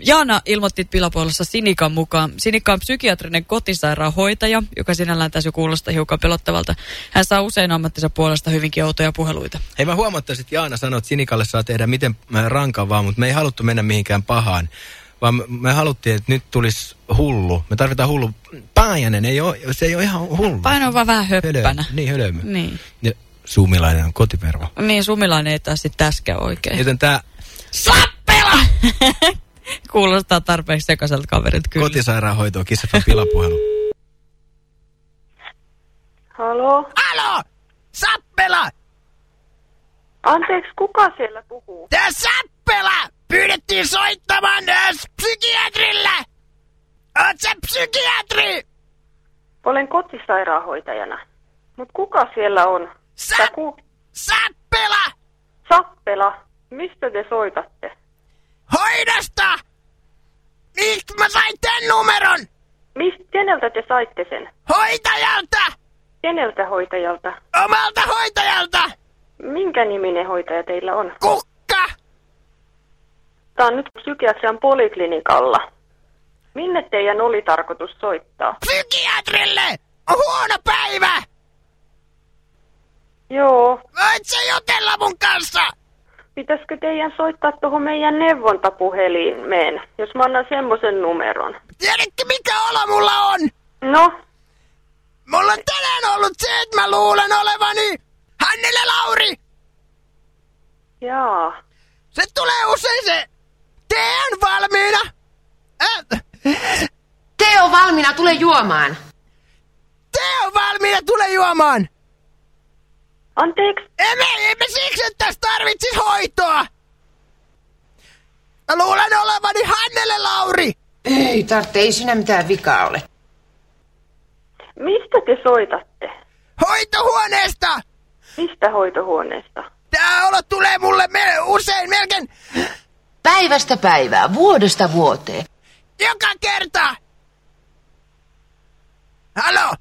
Jaana ilmoitti pilapuolessa Sinikan mukaan. Sinikka on psykiatrinen kotisairaanhoitaja, joka sinällään tässä kuulostaa hiukan pelottavalta. Hän saa usein ammattinsa puolesta hyvinkin outoja puheluita. Hei mä huomattaisin, että Jaana sanoi, että Sinikalle saa tehdä miten rankan vaan, mutta me ei haluttu mennä mihinkään pahaan. Vaan me- haluttiin, että nyt tulisi hullu. Me tarvitaan hullu. Paajanen ei ole, se ei ole ihan hullu. Paino on vaan vähän Hölö- höppänä. Niin, hölömö. Niin. Ja suumilainen on kotipervo. Niin, sumilainen ei taas sitten täskä oikein. Joten tää Sappela! Kuulostaa tarpeeksi sekaiselta kaverilta kyllä. kotisairaanhoito kissafan pilapuhelu. Halo? Alo! Sappela! Anteeksi, kuka siellä puhuu? Tää Sappela! Pyydettiin soittamaan äh, psykiatrille! Oot sä psykiatri? Olen kotisairaanhoitajana. Mut kuka siellä on? Sä- Sä ku... Sappela! Sappela, mistä te soitatte? Hoidosta! Mistä mä sain tän numeron? Mist, keneltä te saitte sen? Hoitajalta! Keneltä hoitajalta? Omalta hoitajalta! Minkä niminen hoitaja teillä on? Kukka! Tää on nyt psykiatrian poliklinikalla. Minne teidän oli tarkoitus soittaa? Psykiatrille! On huono päivä! Joo, Voit sä jutella mun kanssa? pitäisikö teidän soittaa tuohon meidän neuvontapuhelimeen, jos mä annan semmoisen numeron? Tiedätkö olo mulla on? No, Mulla on tänään ollut se, että mä luulen olevani Hannele Lauri! jaa. Se tulee usein se, tee on valmiina! Äh, Tee on valmiina, tule juomaan. tee on valmiina, tule juomaan! Anteeksi, Emme, emme siksi, että tässä tarvitsis hoitoa! Mä luulen olevani Hannele Lauri! Ei tarvitse, ei sinä mitään vikaa ole. Mistä te soitatte? Hoitohuoneesta! Mistä hoitohuoneesta? Tää olo tulee mulle me usein melkein... Päivästä päivää, vuodesta vuoteen. Joka kerta! Halo!